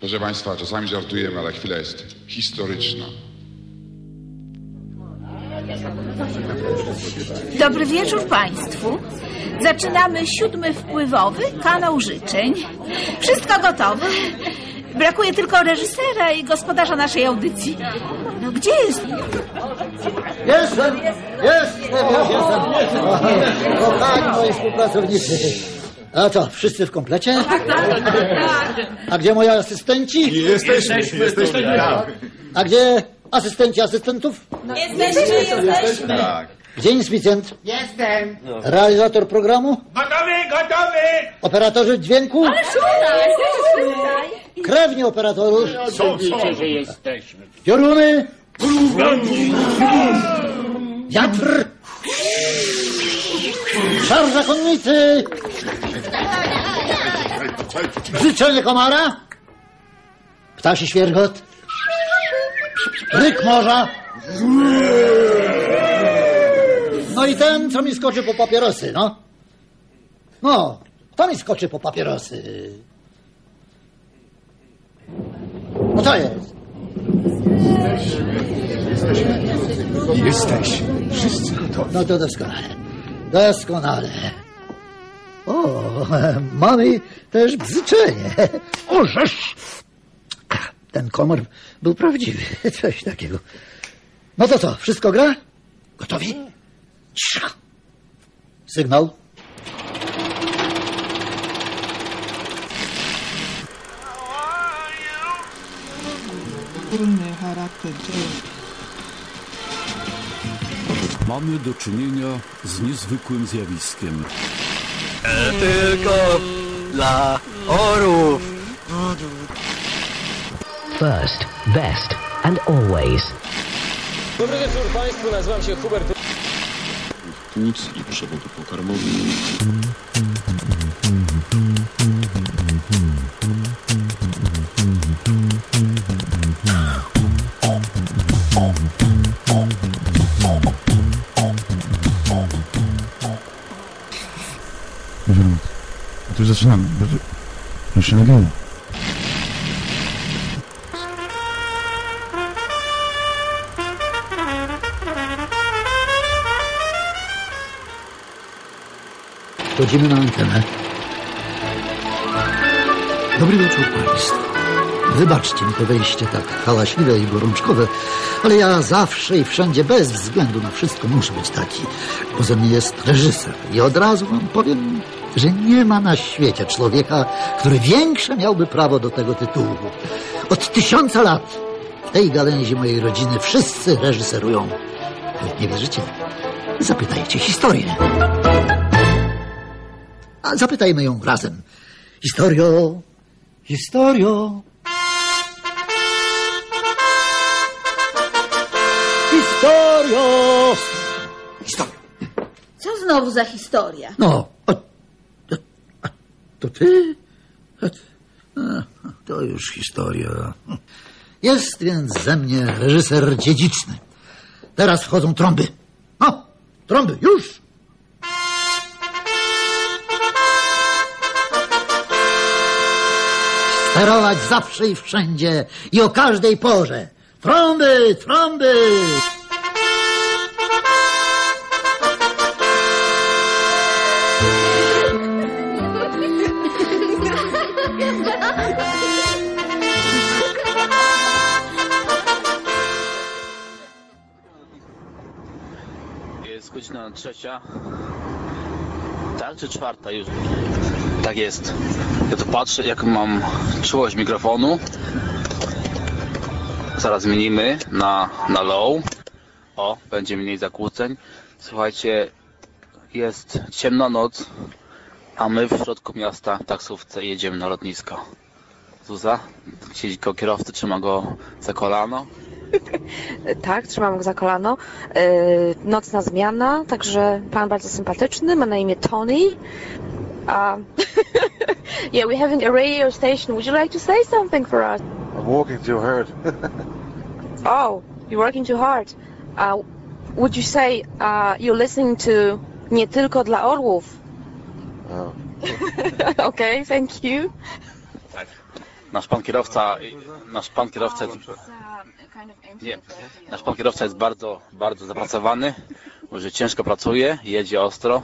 Proszę Państwa, czasami żartujemy, ale chwila jest historyczna. Dobry wieczór Państwu. Zaczynamy siódmy wpływowy kanał życzeń. Wszystko gotowe. Brakuje tylko reżysera i gospodarza naszej audycji. No gdzie jest? Jestem! Jestem! Jestem! Kochani moi współpracownicy. A co, wszyscy w komplecie? A gdzie moi asystenci? Jesteśmy, jesteśmy. Tak. A gdzie asystenci asystentów? tak. Gdzie inspicjent? Jestem. Realizator programu? Gotowy, gotowy! Operatorzy dźwięku? Krewni operatorów? Oczywiście, że jesteśmy. Pioruny? Wiatr? Szarża konnicy? Życzenie komara? Ptasi świergot? Ryk morza? No i ten, co mi skoczy po papierosy, no. No, to mi skoczy po papierosy. No co jest? Jesteś. Wszyscy gotowi. No to doskonale. Doskonale. O, mamy też bzyczenie. O, żeż! Ten komor był prawdziwy. Coś takiego. No to co, wszystko gra? Gotowi? Cisza. Sygnał. Inny charakter dzieła. Mamy do czynienia z niezwykłym zjawiskiem. Tylko dla orów. First, best, and always. Dobry wieczór Państwu, nazywam się Hubert. Nic i przewodu pokarmowy. Zaczynamy. Już się nagrywa. Wchodzimy na antenę. Dobry wieczór Państwu. Wybaczcie mi to wejście tak hałaśliwe i gorączkowe, ale ja zawsze i wszędzie, bez względu na wszystko, muszę być taki, bo ze mnie jest reżyser. I od razu wam powiem, że nie ma na świecie człowieka, który większe miałby prawo do tego tytułu. Od tysiąca lat w tej gałęzi mojej rodziny wszyscy reżyserują. Jak nie wierzycie? Zapytajcie historię. A zapytajmy ją razem. Historio, historio. Historio. Historio. Co znowu za historia? No, to ty? To już historia. Jest więc ze mnie reżyser dziedziczny. Teraz wchodzą trąby. O, trąby, już! Sterować zawsze i wszędzie i o każdej porze. Trąby, trąby! Godzina trzecia. Tak, czy czwarta już? Tak jest. Ja tu patrzę, jak mam czułość mikrofonu. Zaraz zmienimy na, na low. O, będzie mniej zakłóceń. Słuchajcie, jest ciemna noc, a my w środku miasta w taksówce jedziemy na lotnisko. Zuza siedzi kierowcy, trzyma go za kolano. Tak, trzymam go za kolano. Yy, nocna zmiana, także pan bardzo sympatyczny, ma na imię Tony. Um, yeah, we have a radio station. Would you like to say something for us? I'm walking too hard. Oh, you're working too hard. Uh, would you say uh, you're listening to Nie tylko dla orłów? oh. okay, thank you. Nasz pan kierowca, nasz pan kierowca jest, nie, nasz pan kierowca jest bardzo, bardzo zapracowany, że ciężko pracuje, jedzie ostro.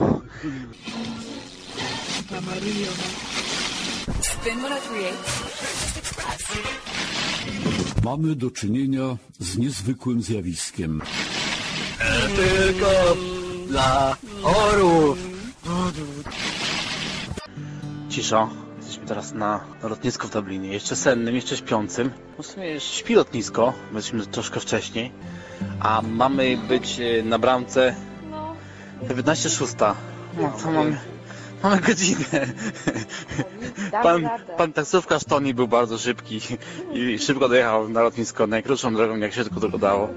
Mamy do czynienia z niezwykłym zjawiskiem. Tylko dla orów. Cisza. Teraz na, lotnisku w Dublinie. Jeszcze sennym, jeszcze śpiącym. No w sumie śpi lotnisko. My jesteśmy troszkę wcześniej. A mamy być e, na bramce 19.06. No to mamy, mamy godzinę. Pan, pan taksówkarz Tony był bardzo szybki i szybko dojechał na lotnisko najkrótszą drogą, jak się tylko tylko dało.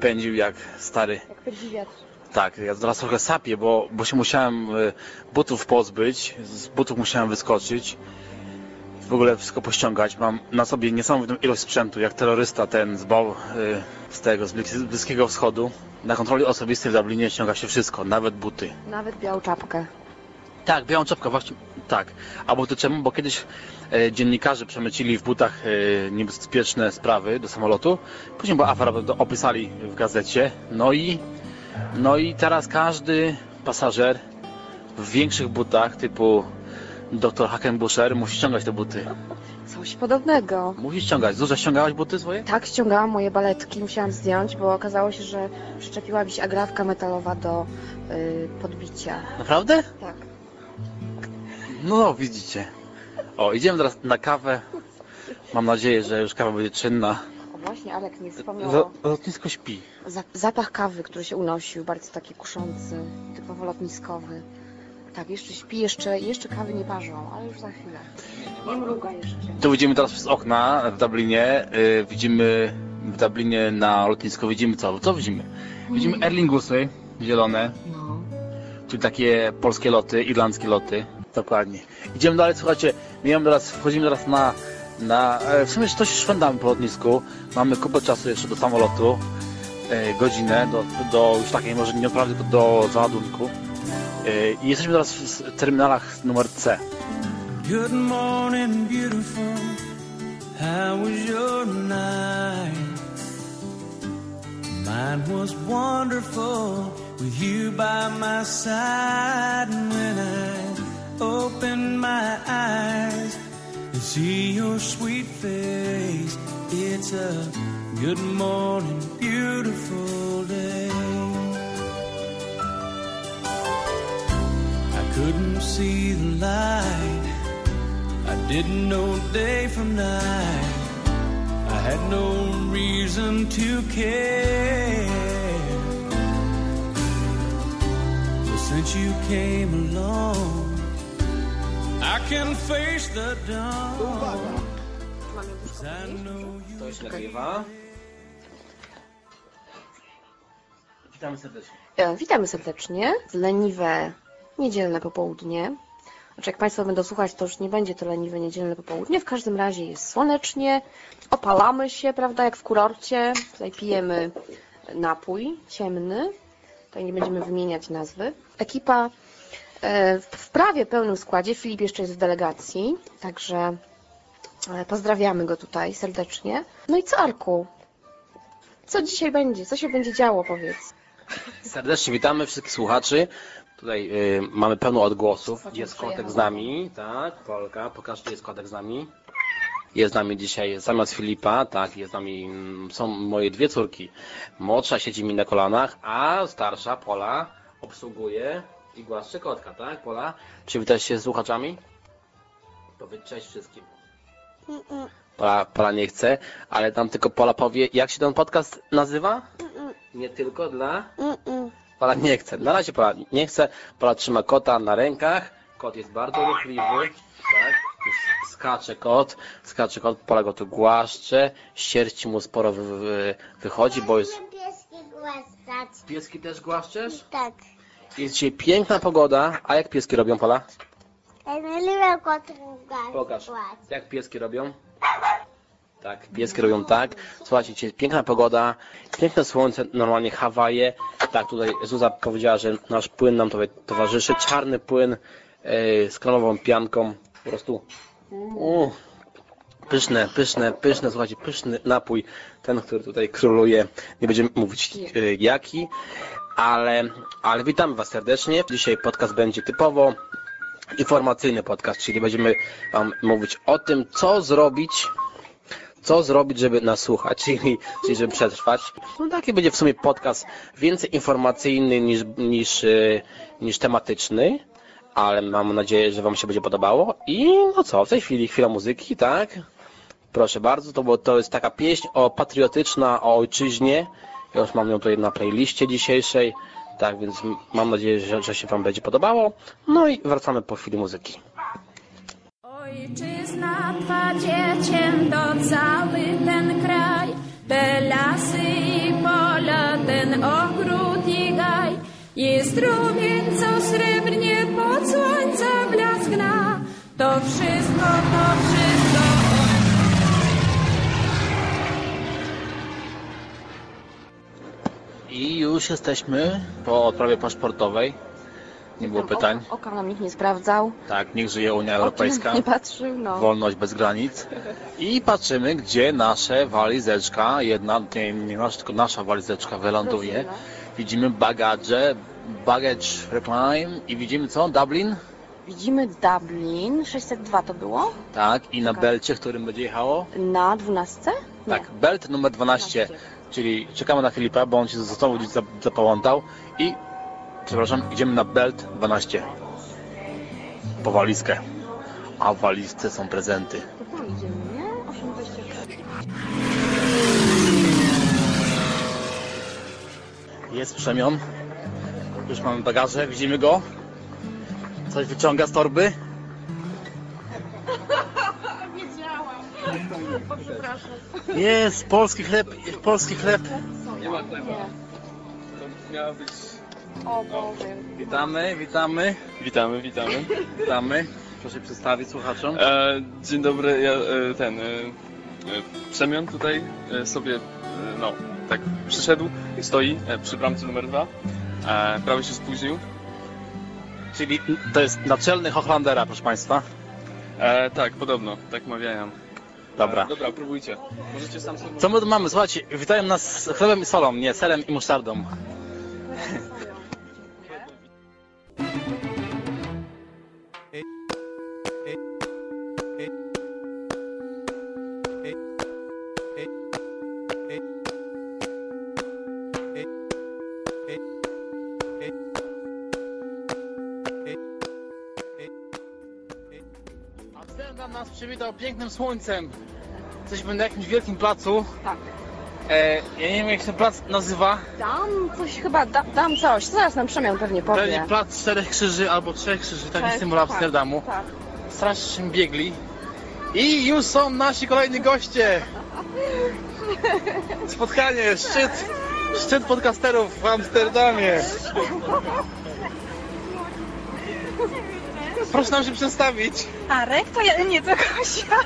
Pędził jak stary. Jak pędzi wiatr. Tak, ja teraz trochę sapię, bo, bo się musiałem e, butów pozbyć, z butów musiałem wyskoczyć, w ogóle wszystko pościągać. Mam na sobie niesamowitą ilość sprzętu, jak terrorysta ten z bał e, z tego, z Blis- Bliskiego Wschodu. Na kontroli osobistej w Dublinie ściąga się wszystko, nawet buty. Nawet białą czapkę. Tak, białą czapkę właśnie, tak. Albo to czemu? Bo kiedyś e, dziennikarze przemycili w butach e, niebezpieczne sprawy do samolotu. Później była afera, opisali w gazecie. No i, no i teraz każdy pasażer w większych butach typu dr Hackenbusher musi ściągać te buty. Coś podobnego. Musi ściągać. Dużo ściągałaś buty swoje? Tak, ściągałam moje baletki, musiałam zdjąć, bo okazało się, że przyczepiła mi się agrafka metalowa do y, podbicia. Naprawdę? Tak. No, no, widzicie. O, idziemy teraz na kawę. Mam nadzieję, że już kawa będzie czynna. Właśnie, Alek nie wspomniał o Lotnisko śpi. za- zapach kawy, który się unosił, bardzo taki kuszący, typowo lotniskowy. Tak, jeszcze śpi, jeszcze, jeszcze kawy nie parzą, ale już za chwilę. Nie mruga jeszcze. Tu widzimy teraz przez okna w Dublinie. y, widzimy w Dublinie na lotnisku widzimy co? Co widzimy? Widzimy Erlingusy zielone, No. czyli takie polskie loty, irlandzkie loty. Dokładnie. Idziemy dalej, słuchajcie, mijamy teraz, wchodzimy teraz na, na e, w sumie coś szwendamy po lotnisku. Mamy kupę czasu jeszcze do samolotu, e, godzinę, do, do już takiej może nie naprawdę do załadunku. E, I jesteśmy teraz w terminalach numer C. Good morning, beautiful. How was your night? Mine was wonderful with you by my side. And when I open my eyes and see your sweet face, it's a good morning, beautiful day. I couldn't see the light. I didn't know day from night. I had no reason to care. But since you came along, can face the dawn. To się nagrywa. Witamy serdecznie. E, Witamy serdecznie. Leniwe niedzielne popołudnie. Znaczy, jak Państwo będą słuchać, to już nie będzie to leniwe niedzielne popołudnie. W każdym razie jest słonecznie, opalamy się, prawda, jak w kurorcie. Tutaj pijemy napój ciemny. Tutaj nie będziemy wymieniać nazwy. Ekipa w- w prawie pełnym składzie. Filip jeszcze jest w delegacji, także e, pozdrawiamy go tutaj serdecznie. No i co, Arku? Co dzisiaj będzie? Co się będzie działo, powiedz? Serdecznie witamy wszystkich słuchaczy. Tutaj y, mamy pełno odgłosów. Jest kotek z nami, tak, Polka, pokaż, gdzie jest kotek z nami. Jest z nami dzisiaj zamiast Filipa, tak, jest z nami, mm, są moje dwie córki. Młodsza siedzi mi na kolanach, a starsza, Pola, obsługuje i głaszcze kotka, tak, Pola? Przywitasz się z słuchaczami? Powiedz cześć wszystkim. Pola, Pola nie chce, ale tam tylko Pola powie, jak się ten podcast nazywa? Nie tylko dla... Pola nie chce. Na razie Pola nie chce. Pola trzyma kota na rękach. Kot jest bardzo ruchliwy. Tak? Skacze kot. Skacze kot. Pola go tu głaszcze. Sierści mu sporo wy, wy, wychodzi, bo jest... Pieski głaskać. Pieski też głaszczesz? Tak. Jest dzisiaj piękna pogoda. A jak pieski robią, Pola? Kotów Pokaż. Jak pieski robią? Tak, pieski robią tak. Słuchajcie, dzisiaj piękna pogoda, piękne słońce, normalnie Hawaje. Tak, tutaj Zuza powiedziała, że nasz płyn nam tutaj towarzyszy. Czarny płyn e, z klanową pianką. Po prostu mm, Pyszne, pyszne, pyszne, słuchajcie, pyszny napój, ten, który tutaj króluje. Nie będziemy mówić y, jaki, ale, ale witamy Was serdecznie. Dzisiaj podcast będzie typowo informacyjny podcast, czyli będziemy Wam mówić o tym, co zrobić, co zrobić, żeby nas słuchać, czyli, czyli żeby przetrwać. No taki będzie w sumie podcast więcej informacyjny niż, niż, y, niż tematyczny, ale mam nadzieję, że Wam się będzie podobało. I no co, w tej chwili chwila muzyki, tak? Proszę bardzo, to, bo to jest taka pieśń o patriotyczna, o ojczyźnie. Ja już mam ją tutaj na playliście dzisiejszej. Tak więc mam nadzieję, że, że się Wam będzie podobało. No i wracamy po chwili muzyki. Ojczyzna Twa dzieciem to cały ten kraj, te lasy i pola, ten ogród i gaj. Jest rumień, co srebrnie pod słońca blaskna. To wszystko, to wszystko. I już jesteśmy po odprawie paszportowej. Nie było pytań. O, oka nam nikt nie sprawdzał. Tak, niech żyje Unia Europejska. nie patrzył, no. Wolność bez granic. I patrzymy, gdzie nasze walizeczka, jedna, nie, nie nasza, tylko nasza walizeczka wyląduje. Widzimy bagaże, baggage recline i widzimy co? Dublin? Widzimy Dublin, 602 to było? Tak, i na Czekaj. belcie, którym będzie jechało? Na 12? Tak, belt numer 12, czyli czekamy na Filipa, bo on się znowu gdzieś zap- zapałątał i, przepraszam, idziemy na belt 12. Po walizkę. A w walizce są prezenty. To tam idziemy, nie? 824. Jest przemion. Już mamy bagaże, widzimy go. Coś wyciąga z torby. Jest, polski chleb, polski chleb. Nie ma chleba. To miała być... O Boże. Witamy, witamy. Witamy, witamy. Witamy. Proszę przedstawić słuchaczom. E, dzień dobry, ja e, ten... E, e, Przemian tutaj e, sobie, e, no, tak przyszedł, stoi e, przy bramce numer dwa. E, prawie się spóźnił. Czyli to jest naczelny Hochlandera, proszę Państwa. E, tak, podobno, tak mawiają. Dobra. Dobra, próbujcie. Możecie sam sobie... Co my tu mamy? Słuchajcie, witają nas chlebem i solą, nie, serem i musztardą. Pięknym słońcem. Jesteśmy na jakimś wielkim placu. Tak. E, ja nie wiem jak się plac nazywa. Dam coś chyba, da, dam coś. Zaraz nam Przemian pewnie powie. Pewnie plac czterech krzyży albo trzech krzyży, taki Trzech, symbol tak, Amsterdamu. tak. Strasznie biegli. I już są nasi kolejni goście. Spotkanie, szczyt, szczyt podcasterów w Amsterdamie. Proszę nam się przedstawić. Arek? To ja, nie, to Kasia.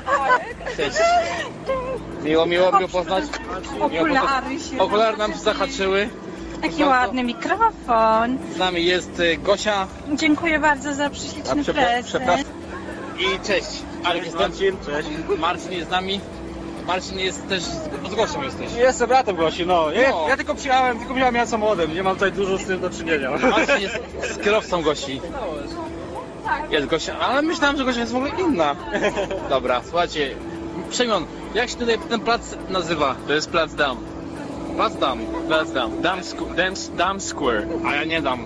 Cześć. Miło, miło, miło poznać. Okulary się. Okulary nam się zahaczyły. Taki ładny mikrofon. Z nami jest y, Gosia. Dziękuję bardzo za A, prześliczny przepra- prezent. przepraszam. I cześć. Arek jest Marcin. Cześć. Marcin jest z nami. Marcin jest też z Gosią jesteś. Jestem bratem Gosi, no. Ja, No. ja tylko przyjechałem, tylko miałem ja samochodem, nie mam tutaj dużo z tym do czynienia. Marcin jest z kierowcą Gosi. Jest Gosia, ale myślałem, że Gosia jest w ogóle inna. Dobra, słuchajcie. Przemian, jak się tutaj ten plac nazywa? To jest plac Dam. Plac Dam. Plac Dam. Dam, Dam, Dam Square. A ja nie dam.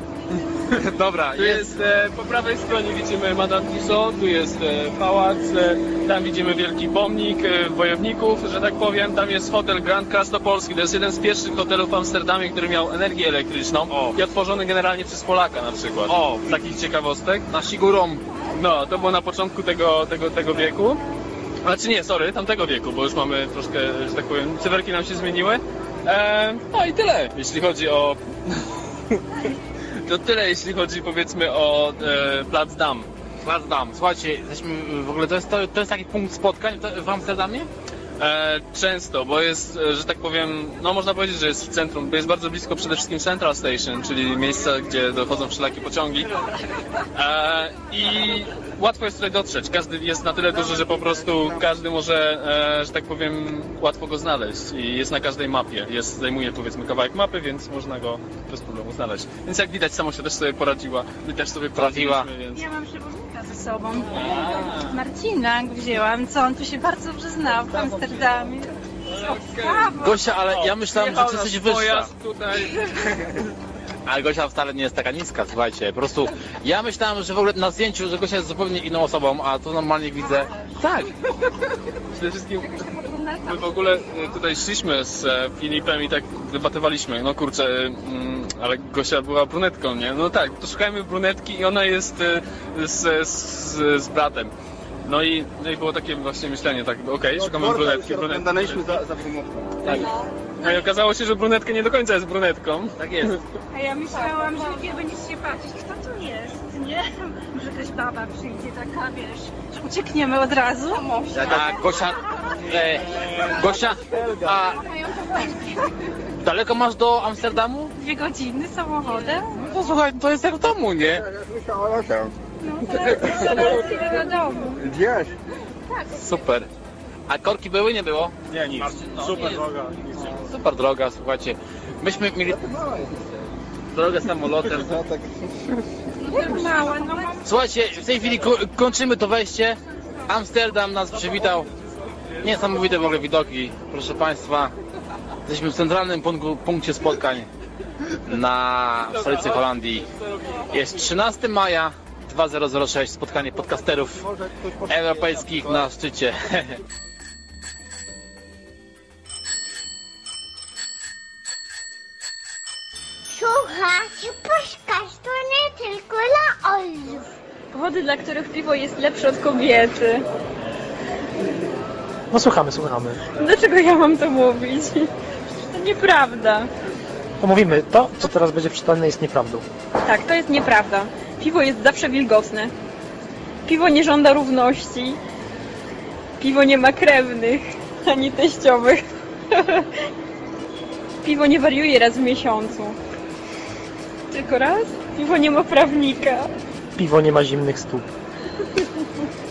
Dobra, Tu jest, e, po prawej stronie widzimy Madame Tussauds, tu jest e, pałac, e, tam widzimy wielki pomnik e, wojowników, że tak powiem, tam jest hotel Grand Krasnopolski, to jest jeden z pierwszych hotelów w Amsterdamie, który miał energię elektryczną i otworzony generalnie przez Polaka na przykład. O. z takich ciekawostek. Na Sigurom. No, to było na początku tego, tego, tego wieku. Znaczy nie, sorry, tamtego wieku, bo już mamy troszkę, że tak powiem, cyferki nam się zmieniły. E, no i tyle, jeśli chodzi o... to tyle, jeśli chodzi powiedzmy o e, Plac Dam. Plac Dam. Słuchajcie, jesteśmy w ogóle, to jest, to, to jest taki punkt spotkań w- Amsterdamie? E, często, bo jest, e, że tak powiem, no można powiedzieć, że jest w centrum, bo jest bardzo blisko przede wszystkim Central Station, czyli miejsca, gdzie dochodzą wszelakie pociągi. E, I łatwo jest tutaj dotrzeć. Każdy jest na tyle duży, że po prostu każdy może, e, że tak powiem, łatwo go znaleźć. I jest na każdej mapie. Jest, zajmuje powiedzmy kawałek mapy, więc można go bez problemu znaleźć. Więc jak widać, samo się też sobie poradziła. My też sobie więc... Ja mam ze sobą. Marcina wzięłam, co on tu się bardzo dobrze znał w Amsterdamie. Gosia, ale ja myślałem, że ty jesteś wyższa. Tutaj. Ale Gosia wcale nie jest taka niska, słuchajcie. Po prostu ja myślałem, że w ogóle na zdjęciu, że Gosia jest zupełnie inną osobą, a tu normalnie widzę. Tak. Przede wszystkim my w ogóle e, tutaj szliśmy z e, Filipem i tak debatowaliśmy, no kurczę, mm, ale Gosia była brunetką, nie? No tak, to szukajmy brunetki i ona jest e, z, z, z bratem. No i, no i było takie właśnie myślenie, tak, okej, szukamy brunetki, brunetki. Oglądaliśmy za, za brunetką. Tak. No i okazało się, że brunetka nie do końca jest brunetką. Tak jest. A ja myślałam, że nie będziecie się patrzeć, kto tu jest, nie? Że jakaś baba przyjdzie taka, wiesz, że uciekniemy od razu. A Gosia, e, Gosia, a daleko masz do Amsterdamu? Dwie godziny samochodem? No to słuchaj, to jest jak w domu, nie? No teraz, teraz idę do domu. Gdzieś? Super. A korki były, nie było? Nie, nic. Super droga. Super droga, słuchajcie. Myśmy mieli drogę samolotem. Mała, no Słuchajcie, w tej chwili ko- kończymy to wejście. Amsterdam nas przywitał. Niesamowite w ogóle widoki, proszę Państwa. Jesteśmy w centralnym punktu, punkcie spotkań na stolicy Holandii. Jest 13 maja 2006, spotkanie podcasterów europejskich na szczycie. Słuchajcie, podcast to nie tylko dla ojców. powody, dla których piwo jest lepsze od kobiety. No słuchamy, słuchamy. Dlaczego ja mam to mówić? Przecież to nieprawda. To mówimy, to co teraz będzie przeczytane jest nieprawdą. Tak, to jest nieprawda. Piwo jest zawsze wilgotne. Piwo nie żąda równości. Piwo nie ma krewnych, ani teściowych. Piwo nie wariuje raz w miesiącu. Tylko raz? Piwo nie ma prawnika. Piwo nie ma zimnych stóp.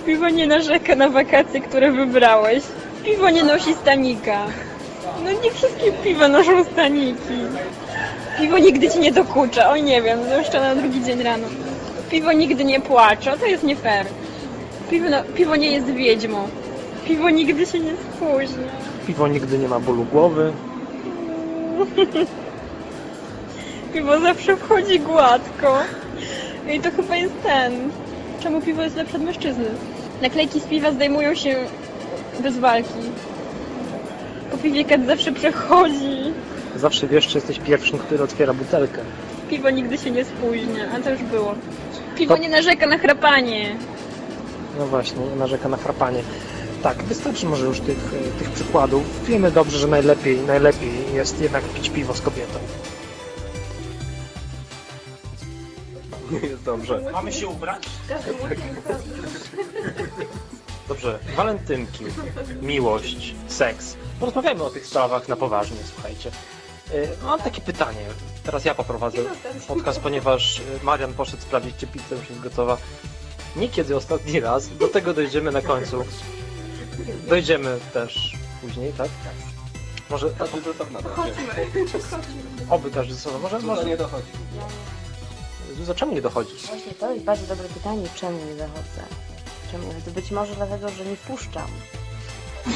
Piwo nie narzeka na wakacje, które wybrałeś. Piwo nie nosi stanika. No nie wszystkie piwa noszą staniki. Piwo nigdy ci nie dokucza. Oj nie wiem, zwłaszcza na drugi dzień rano. Piwo nigdy nie płacze, to jest nie fair. Piwo, no, piwo nie jest wiedźmą. Piwo nigdy się nie spóźnia. Piwo nigdy nie ma bólu głowy. Piwo zawsze wchodzi gładko. I to chyba jest ten. Czemu piwo jest lepsze od mężczyzny? Naklejki z piwa zdejmują się bez walki. Po piwie kat zawsze przechodzi. Zawsze wiesz, czy jesteś pierwszym, który otwiera butelkę. Piwo nigdy się nie spóźnia, a to już było. Piwo nie narzeka na chrapanie. No właśnie, narzeka na frapanie. Tak, wystarczy może już tych, e, tych przykładów. Wiemy dobrze, że najlepiej, najlepiej jest jednak pić piwo z kobietą. Jest dobrze. Mamy się ubrać? Dobrze, walentynki, miłość, seks. Porozmawiajmy o tych sprawach na poważnie, słuchajcie. E, Mam takie pytanie. Teraz ja poprowadzę podcast, ponieważ e, Marian poszedł sprawdzić, czy pizza już jest gotowa. Nie kiedy ostatni raz, do tego dojdziemy na końcu. Dojdziemy też później, tak? Może Każdy ze sobą oby każdy ze sobą. Może, może nie dochodzi. Zuza, czemu nie dochodzi? Właśnie to jest bardzo dobre pytanie, czemu nie dochodzę? Czemu? To być może dlatego, że nie puszczam.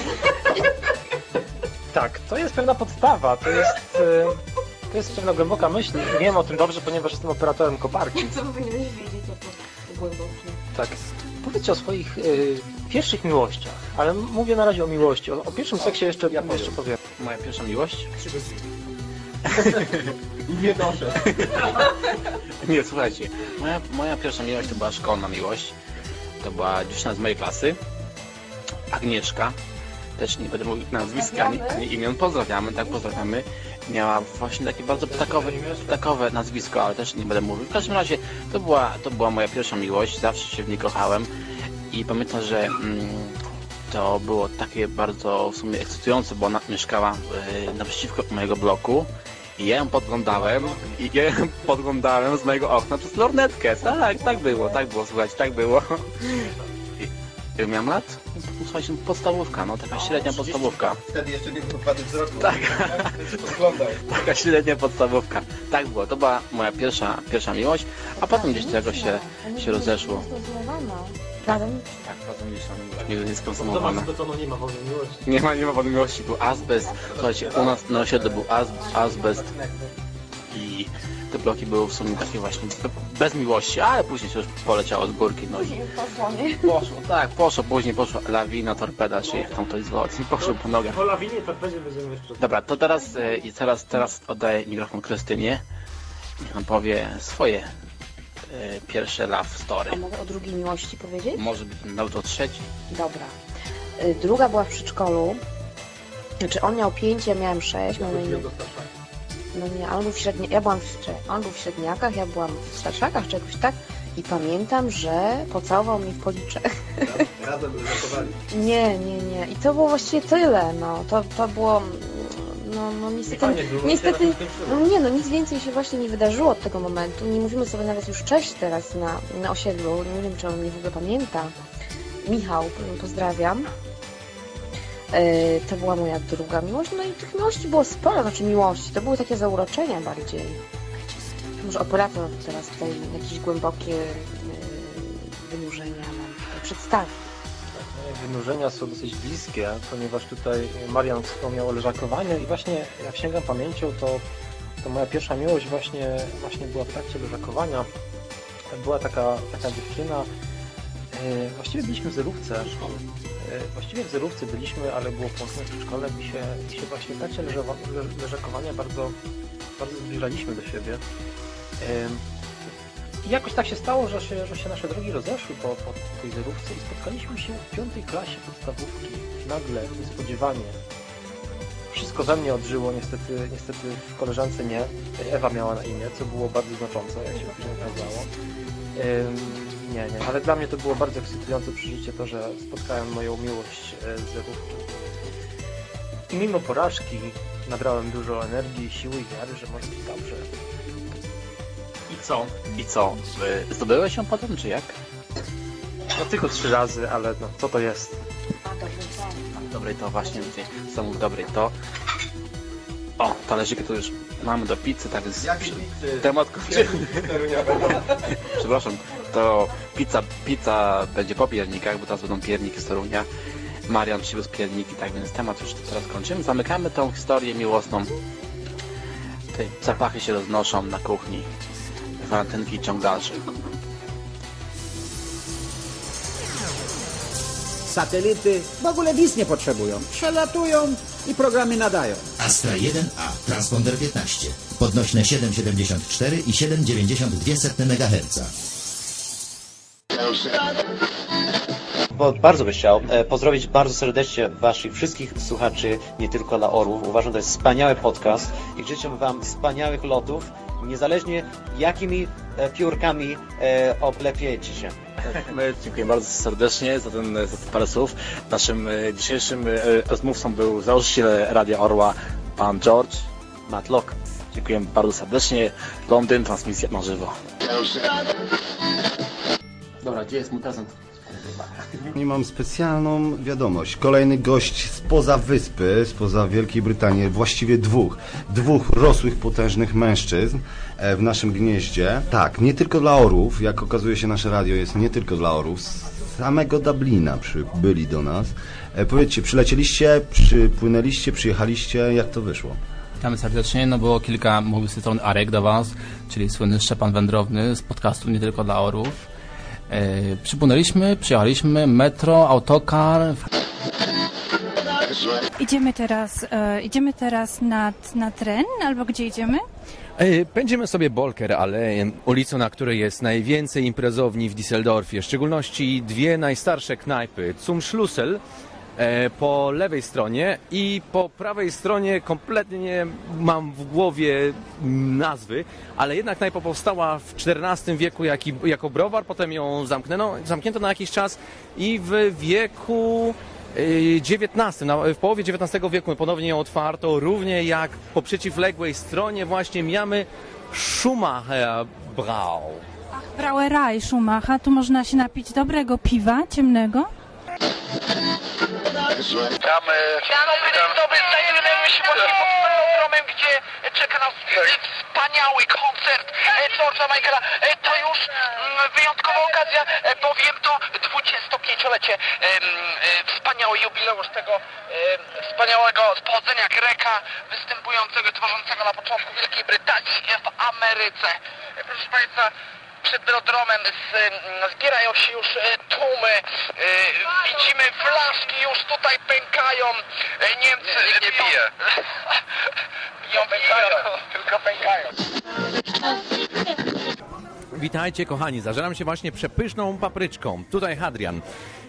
Tak, to jest pewna podstawa, to jest, e, to jest pewna głęboka myśl. Wiem o tym dobrze, ponieważ jestem operatorem koparki. Co powinieneś wiedzieć jako głęboki? Tak. Powiedzcie o swoich y, pierwszych miłościach, ale mówię na razie o miłości. O, o pierwszym seksie jeszcze, ja jeszcze powiem. Moja pierwsza miłość? Nie doszedł. Nie, słuchajcie, moja, moja pierwsza miłość to była szkolna miłość. To była dziewczyna z mojej klasy, Agnieszka. Też nie będę mówił nazwiska ani, ani imion. Pozdrawiamy, tak pozdrawiamy. Miała właśnie takie bardzo ptakowe, ptakowe nazwisko, ale też nie będę mówił. W każdym razie to była, to była moja pierwsza miłość, zawsze się w niej kochałem. I pamiętam, że mm, to było takie bardzo w sumie ekscytujące, bo ona mieszkała e, naprzeciwko mojego bloku i ja ją podglądałem i ja ją podglądałem z mojego okna przez lornetkę. Tak, tak było, tak było, słuchajcie, tak było. I, ile miałem lat? Słuchajcie, podstawówka, no taka średnia podstawówka. Wtedy jeszcze nie był wpadł wzroku. Tak. Taka średnia podstawówka. Tak było, to była moja pierwsza, pierwsza miłość, a potem gdzieś tego się, się rozeszło. Razem? Tak, tam nigdy nie Do skonsumowane. was betonu nie ma wolnej miłości. Nie ma, nie ma wody miłości, był azbest. Słuchajcie, u nas na osiedlu był az, azbest i te bloki były w sumie takie właśnie bez miłości, ale później się już poleciało z górki, no i poszło, tak, poszło, później poszła lawina, torpeda, czy jak tam ktoś zwołał, poszło po nogach. O lawinie to będzie będziemy jeszcze... Dobra, to teraz e, i teraz, teraz oddaję mikrofon Krystynie. Niech nam powie swoje pierwsze love story. A mogę o drugiej miłości powiedzieć? Może być nawet o trzeciej. Dobra. Y, Druga była w przedszkolu. Znaczy on miał pięć, ja miałem sześć. Miał na imię... No nie, on był w średni... ja byłam w... on był w średniakach, ja byłam w starszakach czy jakoś tak. I pamiętam, że pocałował mnie w policzek. Razem. Nie, nie, nie. I to było właściwie tyle, no. To, to było... No, no niestety, było, niestety, no nie, no nic więcej się właśnie nie wydarzyło od tego momentu. Nie mówimy sobie nawet już cześć teraz na, na osiedlu. Nie wiem, czy on mnie w ogóle pamięta. Michał, pozdrawiam. E, To była moja druga miłość, no i tych miłości było sporo, znaczy miłości, to były takie zauroczenia bardziej. Może operator teraz tutaj jakieś głębokie e, wynurzenia nam przedstawi. Wynurzenia są dosyć bliskie, ponieważ tutaj Marian wspomniał o leżakowaniu i właśnie jak sięgam pamięcią, to, to moja pierwsza miłość właśnie, właśnie była w trakcie leżakowania. Była taka, taka dziewczyna, e, właściwie byliśmy w zerówce, e, właściwie w zerówce byliśmy, ale było połączone w przedszkole i się, i się właśnie w trakcie leżakowania bardzo, bardzo zbliżaliśmy do siebie. I jakoś tak się stało, że się, że się nasze drogi rozeszły po, po tej zerówce i spotkaliśmy się w piątej klasie podstawówki. Nagle, niespodziewanie. Wszystko we mnie odżyło, niestety, niestety w koleżance nie. Ewa miała na imię, co było bardzo znaczące, jak się później okazało. Ym, nie, nie, ale dla mnie to było bardzo ekscytujące przeżycie to, że spotkałem moją miłość e, z zerówki. I mimo porażki nabrałem dużo energii, siły i wiary, że może być dobrze. I co? I co? Y, Zdobyłeś ją potem, czy jak? No tylko trzy razy, ale no, co to jest? Dobrej to właśnie, ty zamów dobrej to. O, talerzyki tu już mamy do pizzy, tak więc temat kończymy. Przepraszam, to pizza, pizza będzie po piernikach, bo teraz będą pierniki z Torunia. Marian przywiózł pierniki, tak więc temat już teraz kończymy. Zamykamy tą historię miłosną. Te zapachy się roznoszą na kuchni. Walentynki i ciąg dalszy. Satelity w ogóle nic nie potrzebują. Przelatują i programy nadają. Astra 1A, transponder 15. Podnośne 7,74 i 7,92 MHz. Bo bardzo bym chciał e, pozdrowić bardzo serdecznie Waszych wszystkich słuchaczy, nie tylko dla Orłów. Uważam, że to jest wspaniały podcast i życzę Wam wspaniałych lotów, niezależnie jakimi e, piórkami e, oblepiecie się. My dziękuję bardzo serdecznie za ten, za te parę słów. Naszym e, dzisiejszym rozmówcą był założyciel Radia Orła, pan George Matlock. Dziękuję bardzo serdecznie. Londyn, transmisja na żywo. Dobra, gdzie jest mój prezent? Mam specjalną wiadomość. Kolejny gość spoza wyspy, spoza Wielkiej Brytanii, właściwie dwóch. Dwóch rosłych, potężnych mężczyzn e, w naszym gnieździe. Tak, nie tylko dla orłów, jak okazuje się nasze radio jest nie tylko dla orłów. Z samego Dublina przybyli do nas. E, Powiedzcie, przylecieliście, przypłynęliście, przyjechaliście, jak to wyszło? Witamy serdecznie. No było kilka mówił z strony Arek do Was, czyli słynny Szczepan Wędrowny z podcastu Nie Tylko dla Orów. E, przypłynęliśmy, przyjechaliśmy, metro, autokar. Idziemy teraz, e, idziemy teraz nad, na tren, albo gdzie idziemy? E, Będziemy sobie Bolker Allee, ulicą, na której jest najwięcej imprezowni w Düsseldorfie, w szczególności dwie najstarsze knajpy, Zum Schlussel e, po lewej stronie i po prawej stronie kompletnie nie mam w głowie nazwy, ale jednak knajpa powstała w XIV wieku jako browar, potem ją zamknęto, zamknięto na jakiś czas i w wieku XIX, na, w połowie XIX wieku ponownie ją otwarto, równie jak po przeciwległej stronie właśnie mamy Schumacher Brau. Brauerei Schumacha, tu można się napić dobrego piwa, ciemnego. Witamy. Dzień dobry, znajdujemy się właśnie pod aerodromem, gdzie czeka nas wspaniały koncert e, George'a Michaela. E, To już mm, wyjątkowa okazja, e, bowiem to 25-lecie em, e, wspaniały jubileusz tego wspaniałego pochodzenia Greka, występującego, tworzącego na początku Wielkiej Brytanii w Ameryce. E, Proszę Państwa, przed velodromem z, mm, zbierają się już e, tłumy. E, widzimy flaszki już tutaj pękają. E, Niemcy Nikt nie pije. Biją, pękają, tylko pękają. Witajcie kochani, zażeram się właśnie przepyszną papryczką. Tutaj Hadrian.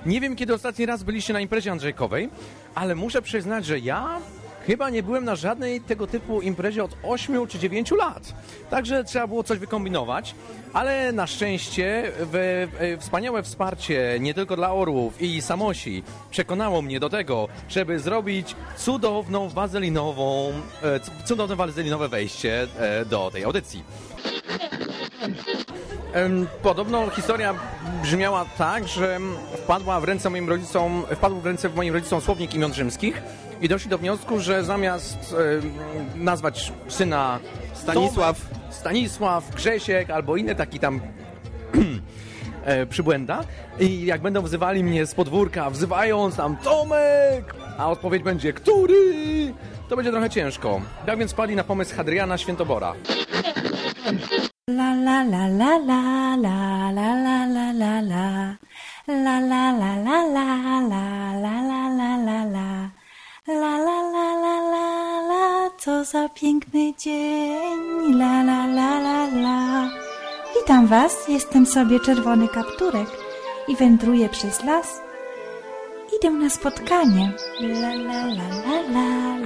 Nie wiem kiedy ostatni raz byliście na imprezie Andrzejkowej, ale muszę przyznać, że ja chyba nie byłem na żadnej tego typu imprezie od 8 czy 9 lat. Także trzeba było coś wykombinować, ale na szczęście w, w, wspaniałe wsparcie nie tylko dla orłów i samosi przekonało mnie do tego, żeby zrobić cudowną wazelinową, e, cudowne wazelinowe wejście e, do tej audycji. Podobno historia brzmiała tak, że wpadła w ręce moim rodzicom, wpadł w ręce moim rodzicom słownik imion rzymskich i doszli do wniosku, że zamiast nazwać syna Stanisław. Tomek, Stanisław, Grzesiek albo inny taki tam e, przybłęda i jak będą wzywali mnie z podwórka, wzywając tam Tomek, a odpowiedź będzie który, to będzie trochę ciężko. Tak więc padli na pomysł Hadriana Świętobora. La la la la la la la la La la la la la la la la la Co za piękny dzień La la la la la Witam was, jestem sobie czerwony kapturek i wędruję przez las. Idę na spotkanie. La la la la la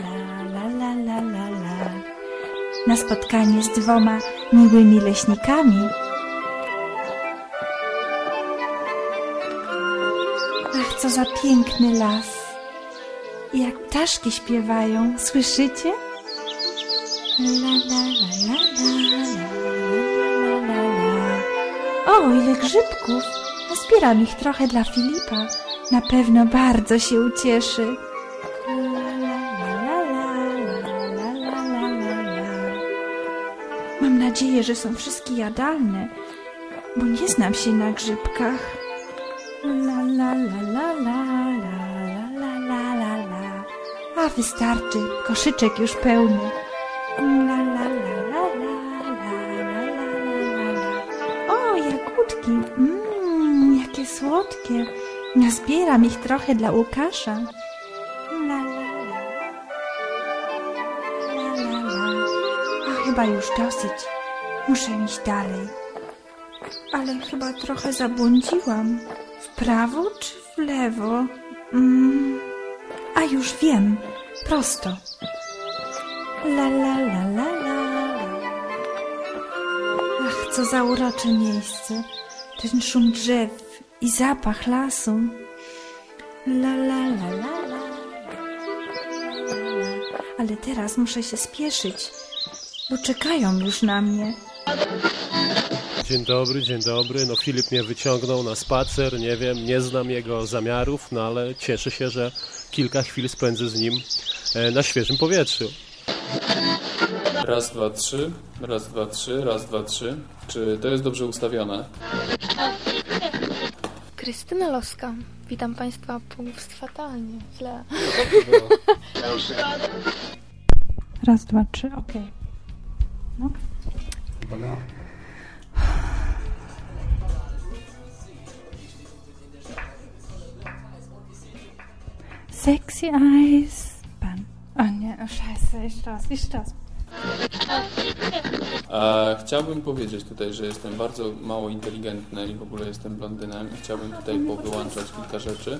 la la la la la na spotkanie z dwoma miłymi leśnikami. Ach, co za piękny las! Jak ptaszki śpiewają, słyszycie? O, ile grzybków! Zbieram ich trochę dla Filipa. Na pewno bardzo się ucieszy. Mam nadzieję, że są wszystkie jadalne, bo nie znam się na grzybkach. A wystarczy, koszyczek już pełny. O, jagódki, mmm, jakie słodkie. Nazbieram ich trochę dla Łukasza. A chyba już dosyć. Muszę iść dalej. Ale chyba trochę zabłądziłam. W prawo czy w lewo? Mm. A już wiem. Prosto. La la la la la. Ach, co za urocze miejsce. Ten szum drzew i zapach lasu. La la la la la. Ale teraz muszę się spieszyć, bo czekają już na mnie. Dzień dobry, dzień dobry. No Filip mnie wyciągnął na spacer, nie wiem, nie znam jego zamiarów, no ale cieszę się, że kilka chwil spędzę z nim e, na świeżym powietrzu. Raz, dwa, trzy, raz, dwa, trzy, raz, dwa, trzy. Czy to jest dobrze ustawione? Krystyna Loska. Witam Państwa puf, fatalnie, źle. Raz, dwa, trzy, okej. No. Sexy eyes. Pan. O nie, o szajse, jeszcze raz, jeszcze raz. E, chciałbym powiedzieć tutaj, że jestem bardzo mało inteligentny i w ogóle jestem blondynem i chciałbym tutaj powyłączać kilka rzeczy.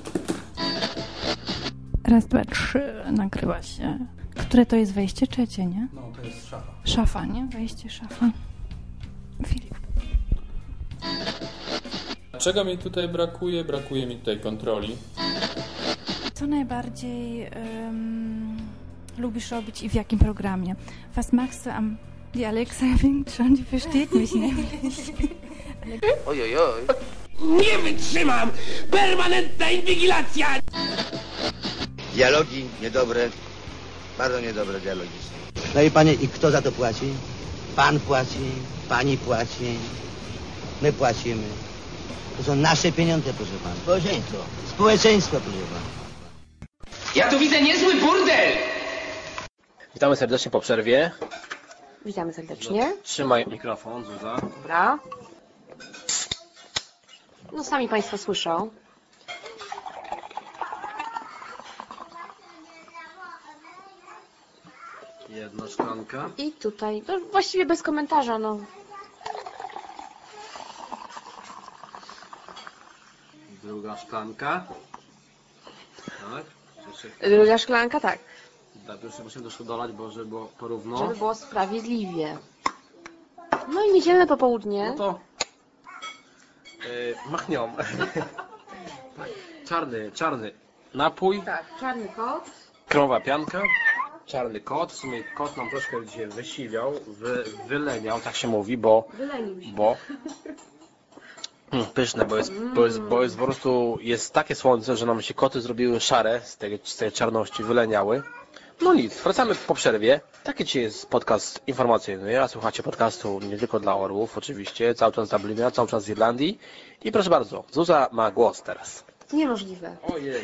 Raz, dwa, trzy, nagrywa się. Które to jest wejście? Trzecie, nie? No, to jest szafa. Szafa, nie? Wejście, szafa. Filip. Czego mi tutaj brakuje? Brakuje mi tutaj kontroli. co najbardziej lubisz robić i w jakim programie? Was magst du am... Die Alexa winkt schon, die versteht mich nämlich. Oj, oj, oj. Nie wytrzymam! Permanentna inwigilacja! Dialogi niedobre, bardzo niedobre dialogi. No i panie, i kto za to płaci? Pan płaci, pani płaci, my płacimy. To są nasze pieniądze, proszę pana. Społeczeństwo. Społeczeństwo, proszę pana. Ja tu widzę niezły burdel! Witamy serdecznie po przerwie. Witamy serdecznie. Trzymaj mikrofon, Zuza. Dobra. No sami Państwo słyszą. Jedna szklanka. I tutaj, no właściwie bez komentarza, no. Druga szklanka. Tak. Druga szklanka, tak. Tak, jeszcze musimy troszkę dolać, bo żeby było porówno. Żeby było sprawiedliwie. No i niedzielne popołudnie. No to yy, machnią. tak. Czarny, czarny napój, Tak, czarny kot. krowa pianka, czarny kot. W sumie kot nam troszkę dzisiaj wysiwiał, wy, wyleniał, tak się mówi, bo, Wylenił się. bo Mm, Pyszne, bo jest, bo, jest, bo jest po prostu jest takie słońce, że nam się koty zrobiły szare z tej, z tej czarności, wyleniały. No nic, wracamy po przerwie. Taki dzisiaj jest podcast informacyjny. A słuchacie podcastu nie tylko dla orłów, oczywiście, cały czas z Dublina, cały czas z Irlandii. I proszę bardzo, Zuza ma głos teraz. Niemożliwe. Ojej.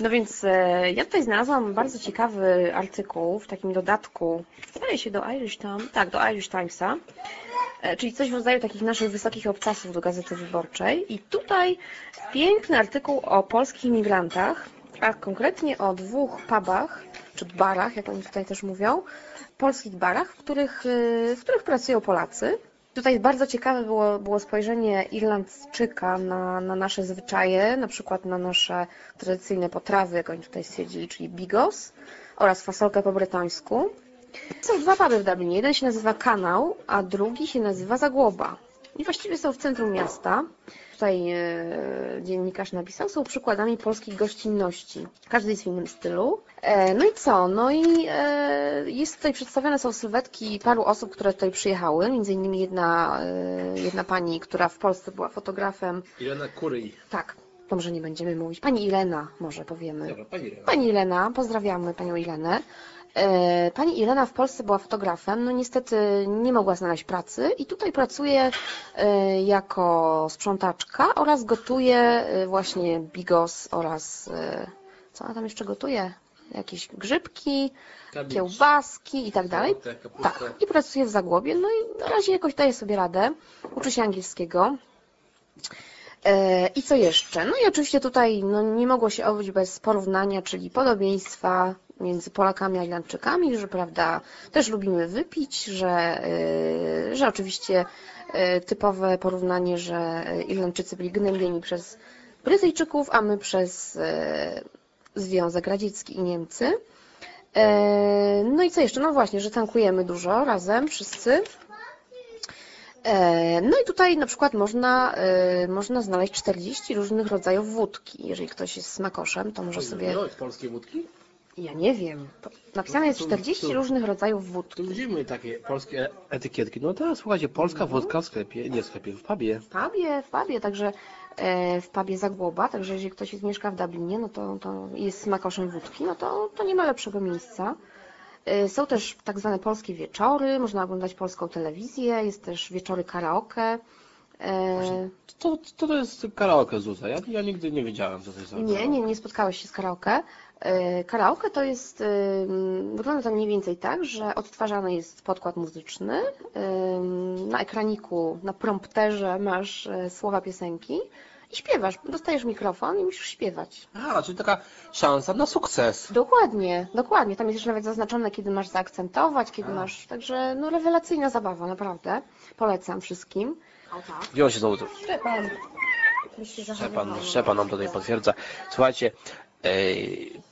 No więc e, ja tutaj znalazłam bardzo ciekawy artykuł w takim dodatku, wydaje się do Irish Times, tak, do Irish Timesa, e, czyli coś w rodzaju takich naszych wysokich obcasów do Gazety Wyborczej. I tutaj piękny artykuł o polskich imigrantach, a konkretnie o dwóch pubach, czy barach, jak oni tutaj też mówią, polskich barach, w których, e, w których pracują Polacy. Tutaj bardzo ciekawe było, było spojrzenie Irlandczyka na, na nasze zwyczaje, na przykład na nasze tradycyjne potrawy, jak oni tutaj stwierdzili, czyli bigos oraz fasolkę po bretońsku. Są dwa puby w Dublinie. Jeden się nazywa Kanał, a drugi się nazywa Zagłoba. I właściwie są w centrum miasta. Tutaj e, dziennikarz napisał, są przykładami polskich gościnności. Każdy jest w innym stylu. E, no i co? No i e, jest tutaj przedstawione są sylwetki paru osób, które tutaj przyjechały. Między innymi jedna, jedna pani, która w Polsce była fotografem. Irena Kuryj. Tak, może nie będziemy mówić. Pani Ilena, może powiemy. Dobra, pani Irena. Pani Ilena, pozdrawiamy panią Ilenę. E, Pani Ilena w Polsce była fotografem, no niestety nie mogła znaleźć pracy i tutaj pracuje e, jako sprzątaczka oraz gotuje e, właśnie bigos oraz co ona tam jeszcze gotuje? Jakieś grzybki, kiełbaski i tak dalej. Kapustę. Tak, i pracuje w Zagłobie, no i na razie jakoś daje sobie radę. Uczy się angielskiego. E, I co jeszcze? No i oczywiście tutaj no, nie mogło się obejść bez porównania, czyli podobieństwa między Polakami a Irlandczykami, że prawda, też lubimy wypić, że, e, że oczywiście e, typowe porównanie, że Irlandczycy byli gnębieni przez Brytyjczyków, a my przez Związek Radziecki i Niemcy. No i co jeszcze? No właśnie, że tankujemy dużo razem, wszyscy. E, No i tutaj na przykład można, e, można znaleźć 40 różnych rodzajów wódki. Jeżeli ktoś jest smakoszem, to może sobie... No, polskie wódki? Ja nie wiem. Napisane jest To- to- 40 to- różnych rodzajów wódki. Tu widzimy takie polskie etykietki. No teraz słuchajcie, polska wódka w sklepie, nie w sklepie, w pubie. W pubie, w pubie, także e, w pubie Zagłoba, także jeżeli ktoś jest, mieszka w Dublinie, no to, to jest smakoszem wódki, no to, to nie ma lepszego miejsca. E, Są też tak zwane polskie wieczory, można oglądać polską telewizję, jest też wieczory karaoke. E, To, to, to jest karaoke Zuza. Ja, ja nigdy nie wiedziałem, co to jest Nie, nie, nie spotkałeś się z karaoke. E, Karaoke to jest, wygląda to mniej więcej tak, że odtwarzany jest podkład muzyczny, na ekraniku, na prompterze masz słowa piosenki i śpiewasz, dostajesz mikrofon i musisz śpiewać. A, czyli taka szansa na sukces. Dokładnie, dokładnie. Tam jest jeszcze nawet zaznaczone, kiedy masz zaakcentować, kiedy masz, także no rewelacyjna zabawa, naprawdę. Polecam wszystkim. Gdzie on się znowu... Szczepan. Szczepan, Szczepan nam tutaj potwierdza. Słuchajcie, e,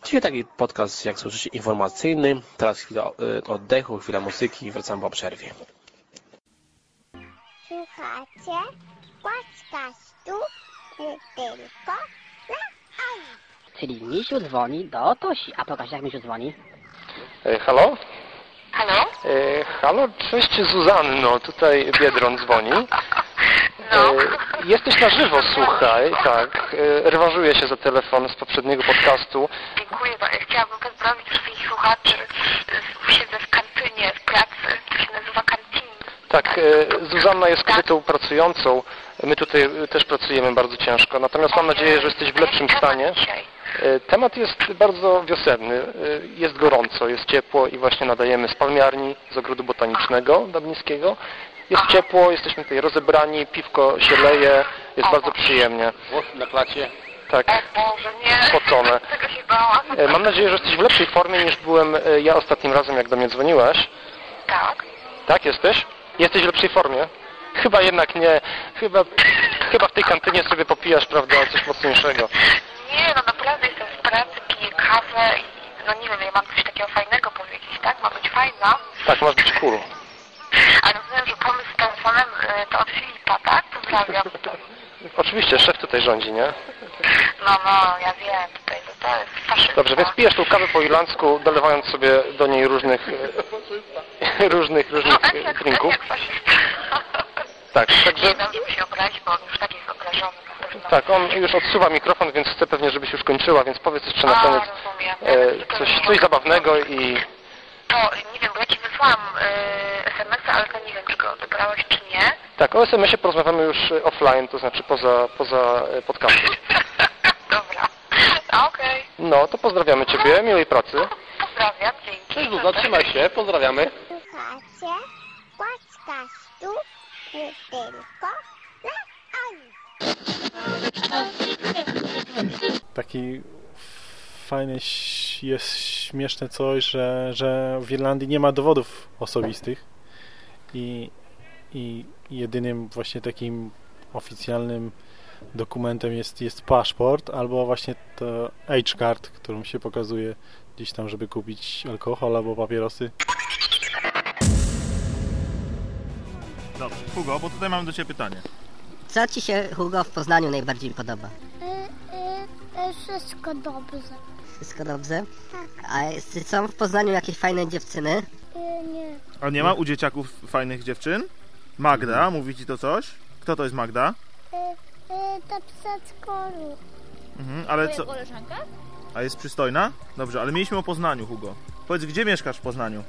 dzisiaj taki podcast, jak słyszycie, informacyjny. Teraz chwila e, oddechu, chwila muzyki i wracamy po przerwie. Słuchacie podcastu tylko orłów. czyli Misiu dzwoni do Tosi. A pokaż jak Misiu dzwoni. E, halo? Halo? E, halo, cześć Zuzanno, tutaj Biedron dzwoni. E, jesteś na żywo, słuchaj, tak. E, rewanżuję się za telefon z poprzedniego podcastu. Dziękuję. ba- Chciałabym pozdrowić wszystkich słuchaczy. Siedzę w kantynie w pracy. To się nazywa kantin. Tak, e, Zuzanna jest kobietą pracującą. My tutaj e, też pracujemy bardzo ciężko. Natomiast mam nadzieję, że jesteś w lepszym stanie. E, Temat jest bardzo wiosenny. Jest gorąco, jest ciepło i właśnie nadajemy z palmiarni, z ogrodu botanicznego dublińskiego. Jest ciepło, jesteśmy tutaj rozebrani, piwko się leje, jest bardzo przyjemnie. Na klacie. Tak, Boże, nie. spocone. Mam nadzieję, że jesteś w lepszej formie niż byłem ja ostatnim razem, jak do mnie dzwoniłaś. Tak. Tak, jesteś? Jesteś w lepszej formie? Chyba jednak nie. Chyba, chyba w tej kantynie sobie popijasz, prawda, coś mocniejszego. Nie, no naprawdę jestem w pracy, piję kawę i no nie wiem, ja mam coś takiego fajnego powiedzieć, tak? Ma być fajna. Tak, masz być cool. A rozumiem, że pomysł z telefonem y, to od Filipa, tak? Pozdrawiam. Oczywiście, szef tutaj rządzi, nie? No, no, ja wiem, Dobrze, więc pijesz tą kawę po irlandzku, dolewając sobie do niej różnych, e, różnych, różnych e, drinków. Tak, także, tak on już odsuwa mikrofon, więc chce pewnie, żebyś już kończyła, więc powiedz jeszcze na koniec e, coś, coś zabawnego i To, nie wiem, bo ja Ci wysłałam y, SMS-a, ale to nie wiem, czy go odebrałeś, czy nie. tak, o SMS-ie porozmawiamy już e, offline, to znaczy poza, poza e, podcastem. A, Okej, No, to pozdrawiamy Ciebie, miłej pracy. pozdrawiam, dzięki. Cześć Zuza, trzymaj się, pozdrawiamy. Słuchacie podcastu nie tylko dla Oli. Taki fajny ś- jest śmieszne coś, że, że w Irlandii nie ma dowodów osobistych i, i jedynym właśnie takim oficjalnym dokumentem jest, jest paszport albo właśnie to age card, którą się pokazuje gdzieś tam, żeby kupić alkohol albo papierosy. Dobrze, Hugo, bo tutaj mam do Ciebie pytanie. Co ci się, Hugo, w Poznaniu najbardziej podoba? Y, y, y, wszystko dobrze. Wszystko dobrze? A jest- są w Poznaniu jakieś fajne dziewczyny? Nie. A nie ma u dzieciaków fajnych dziewczyn? Magda, mówi Ci to coś? Kto to jest Magda? Y, y, to przedszkolu. Mhm, ale co... koleżanka? A jest przystojna? Dobrze, ale mieliśmy o Poznaniu, Hugo. Powiedz, gdzie mieszkasz w Poznaniu?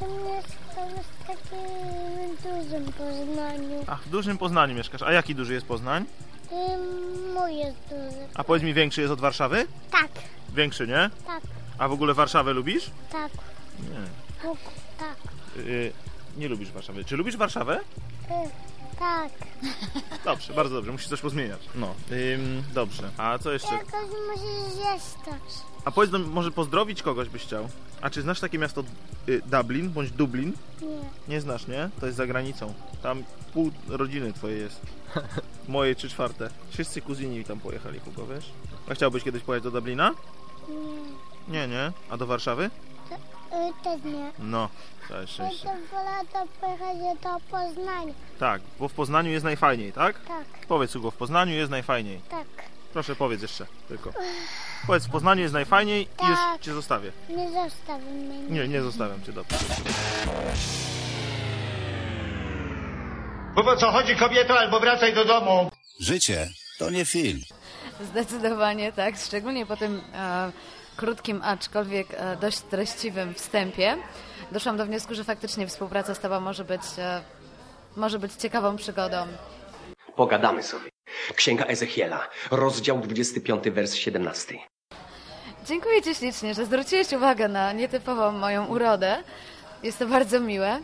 Mieszkam w takim dużym Poznaniu. Ach, w dużym Poznaniu mieszkasz. A jaki duży jest Poznań? Y, mój jest duży. A powiedz mi, większy jest od Warszawy? Tak, Większy, nie? tak, A w ogóle Warszawę lubisz? tak. Nie. Bóg, tak. Y, nie lubisz Warszawy. Czy lubisz Warszawę? Y, tak. Dobrze, bardzo dobrze, musisz coś pozmieniać. No, ym, dobrze. A co jeszcze? Jakoś musisz zjeść też. A powiedz, no, może pozdrowić kogoś byś chciał? A czy znasz takie miasto y, Dublin bądź Dublin? Nie. Nie znasz, nie? To jest za granicą. Tam pół rodziny twojej jest. Moje trzy czwarte. Wszyscy kuzyni tam pojechali, Hugo, wiesz? A chciałbyś kiedyś pojechać do Dublina? Nie. Nie, nie. A do Warszawy? Też nie. No, całe szczęście. to wolę to pojechać do Poznania. Tak, bo w Poznaniu jest najfajniej, tak? Tak. Powiedz, Hugo, w Poznaniu jest najfajniej. Tak. Proszę, powiedz jeszcze, tylko. Powiedz, w Poznaniu jest najfajniej i Tak. już cię zostawię. Nie zostaw mnie. Nie, nie zostawiam cię, dobrze. Mów o co chodzi kobieto, albo wracaj do domu. Życie to nie film. Zdecydowanie tak, szczególnie po tym e, krótkim, aczkolwiek e, dość treściwym wstępie. Doszłam do wniosku, że faktycznie współpraca z Tobą może być, e, może być ciekawą przygodą. Pogadamy sobie. Księga Ezechiela, rozdział 25, wers 17. Dziękuję Ci ślicznie, że zwróciłeś uwagę na nietypową moją urodę. Jest to bardzo miłe.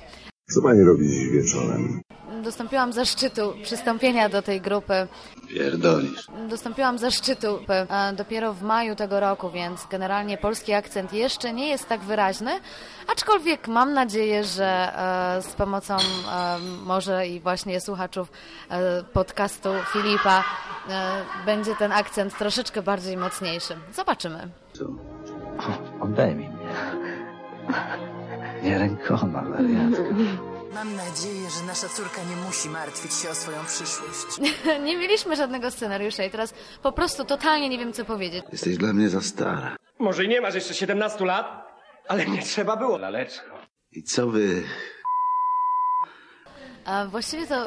Co pani robi dziś wieczorem? Dostąpiłam zaszczytu przystąpienia do tej grupy. Pierdolisz. Dostąpiłam zaszczytu e, dopiero w maju tego roku, więc generalnie polski akcent jeszcze nie jest tak wyraźny, aczkolwiek mam nadzieję, że e, z pomocą e, może i właśnie słuchaczów podcastu Filipa będzie ten akcent troszeczkę bardziej mocniejszy. Zobaczymy. Oddaj mi mnie. Nie rękoma, wariat. Mam nadzieję, że nasza córka nie musi martwić się o swoją przyszłość. nie mieliśmy żadnego scenariusza i teraz po prostu totalnie nie wiem, co powiedzieć. Jesteś dla mnie za stara. Może i nie masz jeszcze 17 lat, ale nie trzeba było, laleczko. I co wy... A właściwie to,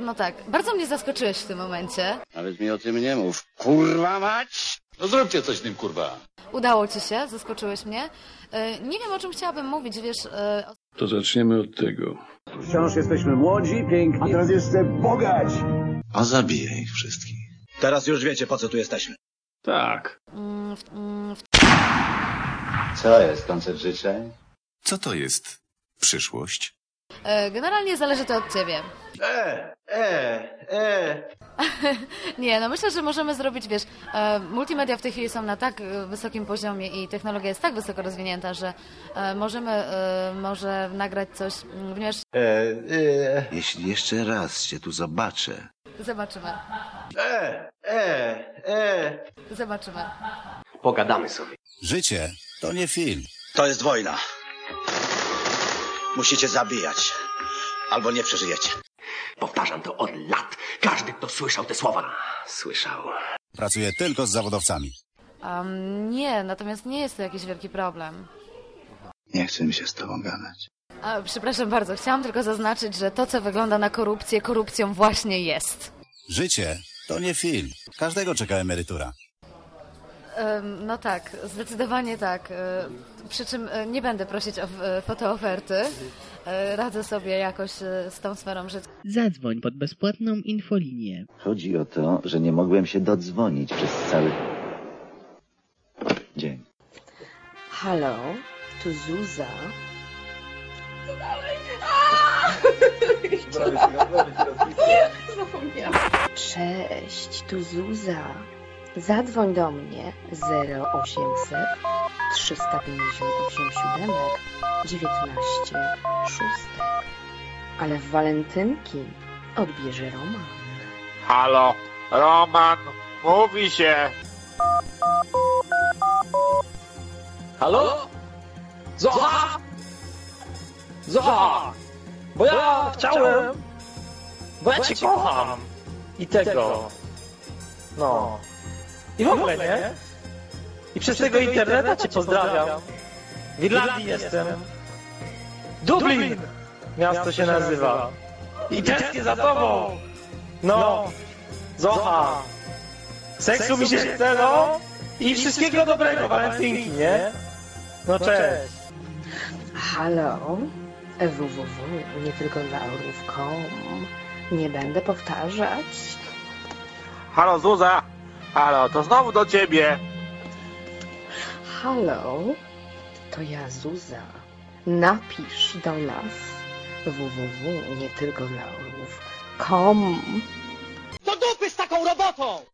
no tak, bardzo mnie zaskoczyłeś w tym momencie. Nawet mi o tym nie mów. Kurwa mać! No zróbcie coś z tym, kurwa. Udało ci się, zaskoczyłeś mnie. E, Nie wiem, o czym chciałabym mówić, wiesz... e, To zaczniemy od tego. Wciąż jesteśmy młodzi, piękni. A teraz jeszcze bogaci. A zabiję ich wszystkich. Teraz już wiecie, po co tu jesteśmy. Tak. Co jest, koncert życzeń? Co to jest przyszłość? E, Generalnie zależy to od ciebie. E, e, e. Nie, no myślę, że możemy zrobić, wiesz, e, multimedia w tej chwili są na tak wysokim poziomie i technologia jest tak wysoko rozwinięta, że e, możemy e, może nagrać coś, mm, ponieważ E, e. Jeśli jeszcze raz cię tu zobaczę, zobaczymy, E, e, e. zobaczymy. Pogadamy sobie. Życie to nie film. To jest wojna. Musicie zabijać. Albo nie przeżyjecie. Powtarzam to od lat. Każdy, kto słyszał te słowa, słyszał. Pracuję tylko z zawodowcami. Um, nie, natomiast nie jest to jakiś wielki problem. Nie chce mi się z tobą gadać. A, przepraszam bardzo, chciałam tylko zaznaczyć, że to, co wygląda na korupcję, korupcją właśnie jest. Życie to nie film. Każdego czeka emerytura. Em, No tak, zdecydowanie tak. E, Przy czym e, nie będę prosić o fotooferty. E, Radzę sobie jakoś z tą sferą życia. Zadzwoń pod bezpłatną infolinię. Chodzi o to, że nie mogłem się dodzwonić przez cały dzień. Halo, tu Zuza. Cześć, tu Zuza. Zadzwoń do mnie 0800 358 siódemek 19 szóstek. Ale w walentynki odbierze Roman. Halo, Roman, mówi się. Halo? Zocha! Zocha! Bo ja chciałem... Bo ja cię kocham. I tego. No. I w ogóle, nie? I przez tego interneta cię pozdrawiam. W Irlandii jestem. Dublin! Miasto się nazywa. I tęsknię za tobą! No! Zocha! Seksu mi się chce, no! I wszystkiego dobrego, walentynki, nie? No cześć! Halo, www, nie tylko dla orłów.com. Nie będę powtarzać. Halo, Zuza! Halo, to znowu do ciebie. Halo, to ja Zuza. Napisz do nas www, nie tylko dla orłów.com. Do dupy z taką robotą!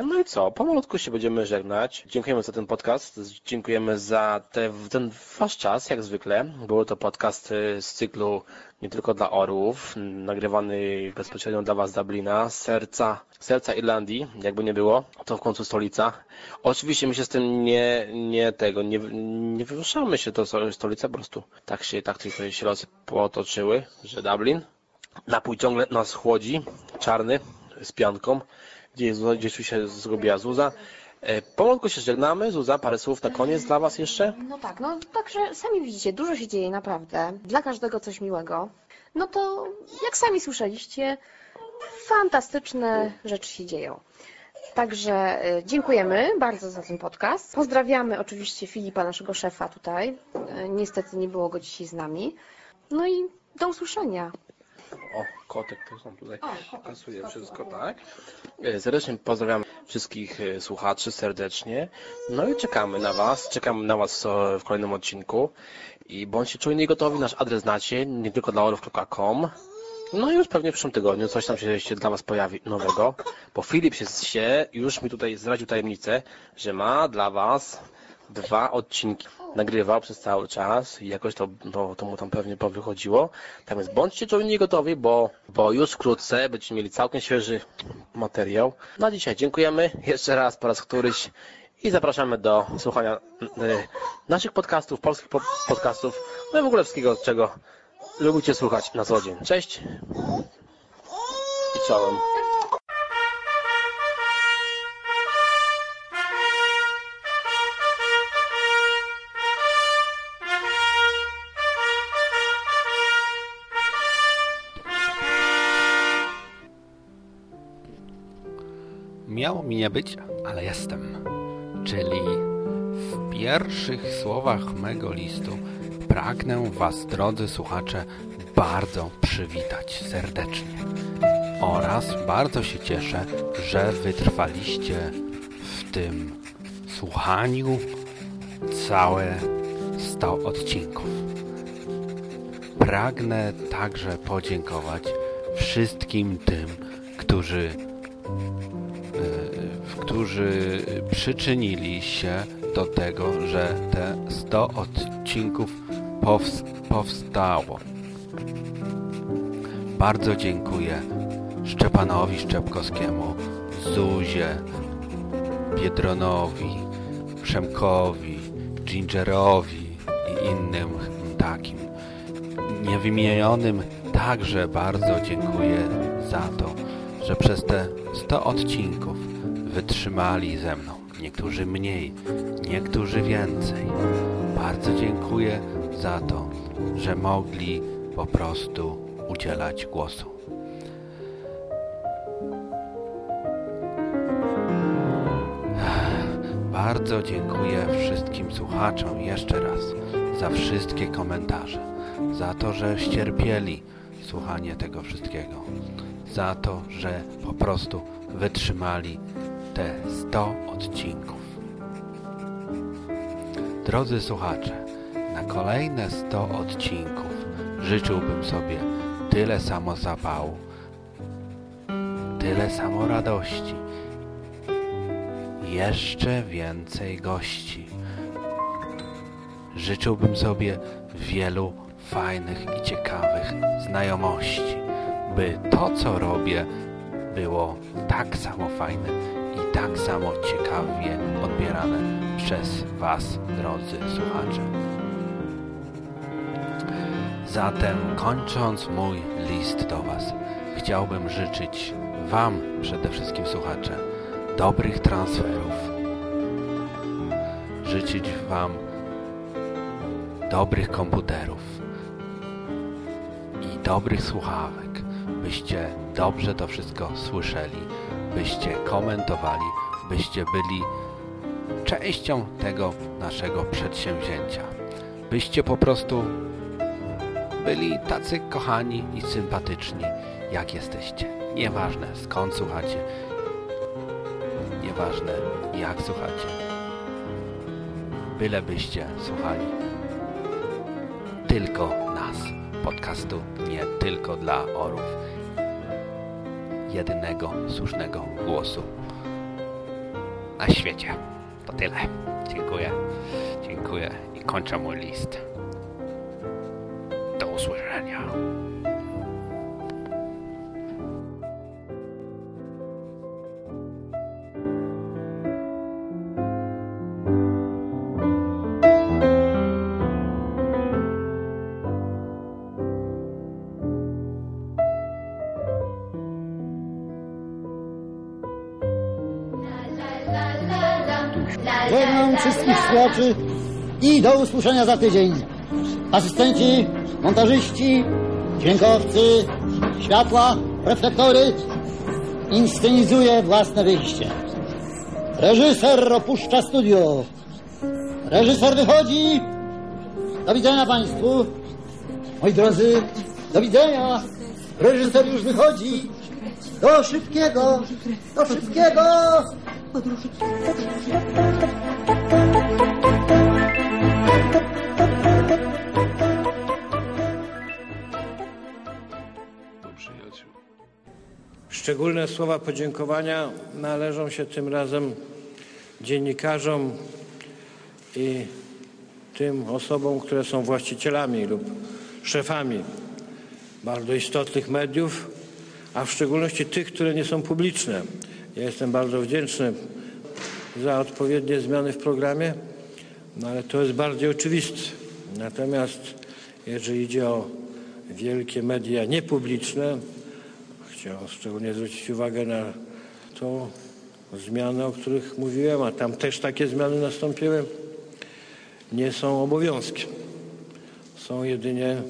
No i co? Pomalutku się będziemy żegnać. Dziękujemy za ten podcast. Dziękujemy za te, ten wasz czas, jak zwykle. Był to podcast y, z cyklu Nie tylko dla orłów, nagrywany bezpośrednio dla was z Dublina, serca, serca Irlandii, jakby nie było. To w końcu stolica. Oczywiście my się z tym nie, nie tego, nie, nie wyruszamy się do stolicy, po prostu tak się, tak tylko się losy potoczyły, że Dublin. Napój ciągle nas chłodzi, czarny, z pianką gdzie, Zuza- gdzie tu się zrobiła Zuza. E, Pomalutku się żegnamy. Zuza, parę słów na koniec dla Was jeszcze? No tak, no także sami widzicie, dużo się dzieje naprawdę. Dla każdego coś miłego. No to jak sami słyszeliście, fantastyczne rzeczy się dzieją. Także y, dziękujemy bardzo za ten podcast. Pozdrawiamy oczywiście Filipa, naszego szefa tutaj. Y, Niestety nie było go dzisiaj z nami. No i do usłyszenia. O, kotek też nam tutaj kasuje wszystko, tak? E, Serdecznie pozdrawiam wszystkich e, słuchaczy serdecznie. No i czekamy na Was. Czekamy na Was e, w kolejnym odcinku. I bądźcie czujni i gotowi. Nasz adres znacie, nie tylko dla orów.com. No i już pewnie w przyszłym tygodniu coś tam się się dla Was pojawi nowego. Bo Filip się, się już mi tutaj zdradził tajemnicę, że ma dla Was dwa odcinki. Nagrywał przez cały czas i jakoś to, no, to mu tam pewnie powychodziło. Tak więc bądźcie czujni gotowi, bo, bo już wkrótce będziecie mieli całkiem świeży materiał. Na dzisiaj dziękujemy jeszcze raz po raz któryś i zapraszamy do słuchania y, naszych podcastów, polskich po podcastów, no i w ogóle wszystkiego, czego lubicie słuchać na co dzień. Cześć i czołem. Mi nie być, ale jestem. Czyli w pierwszych słowach mego listu pragnę Was, drodzy słuchacze, bardzo przywitać serdecznie. Oraz bardzo się cieszę, że wytrwaliście w tym słuchaniu całe 100 odcinków. Pragnę także podziękować wszystkim tym, którzy którzy przyczynili się do tego, że te 100 odcinków powstało. Bardzo dziękuję Szczepanowi Szczepkowskiemu, Zuzie, Biedronowi, Przemkowi, Gingerowi i innym takim. Niewymienionym także bardzo dziękuję za to, że przez te 100 odcinków wytrzymali ze mną. Niektórzy mniej, niektórzy więcej. Bardzo dziękuję za to, że mogli po prostu udzielać głosu. Bardzo dziękuję wszystkim słuchaczom jeszcze raz za wszystkie komentarze, za to, że ścierpieli słuchanie tego wszystkiego, za to, że po prostu wytrzymali te 100 odcinków. Drodzy słuchacze, na kolejne 100 odcinków życzyłbym sobie tyle samo zapału, tyle samo radości, jeszcze więcej gości. Życzyłbym sobie wielu fajnych i ciekawych znajomości, by to, co robię, było tak samo fajne i tak samo ciekawie odbierane przez Was, drodzy słuchacze. Zatem kończąc mój list do Was, chciałbym życzyć Wam przede wszystkim słuchacze dobrych transferów, życzyć Wam dobrych komputerów i dobrych słuchawek, byście dobrze to wszystko słyszeli, byście komentowali, byście byli częścią tego naszego przedsięwzięcia. Byście po prostu byli tacy kochani i sympatyczni, jak jesteście. Nieważne skąd słuchacie, nieważne jak słuchacie. Bylebyście słuchali tylko nas, podcastu nie tylko dla orów. Jedynego słusznego głosu na świecie. To tyle. Dziękuję. Dziękuję i kończę mój list. Do usłyszenia. Żegnam wszystkich słuchaczy i do usłyszenia za tydzień. Asystenci, montażyści, dźwiękowcy, światła, reflektory. Inscenizuje własne wyjście. Reżyser opuszcza studio. Reżyser wychodzi. Do widzenia Państwu. Moi drodzy, do widzenia. Reżyser już wychodzi. Do szybkiego, do szybkiego. Szczególne słowa podziękowania należą się tym razem dziennikarzom i tym osobom, które są właścicielami lub szefami bardzo istotnych mediów, a w szczególności tych, które nie są publiczne. Ja jestem bardzo wdzięczny za odpowiednie zmiany w programie, no ale to jest bardziej oczywiste. Natomiast jeżeli idzie o wielkie media niepubliczne, chciałem szczególnie zwrócić uwagę na to zmiany, o których mówiłem, a tam też takie zmiany nastąpiły, nie są obowiązkiem. Są jedynie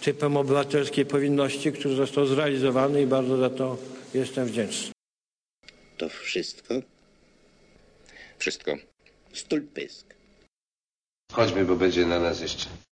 typem obywatelskiej powinności, który został zrealizowany i bardzo za to jestem wdzięczny. To wszystko? Wszystko. Stulpysk. Chodźmy, bo będzie na nas jeszcze.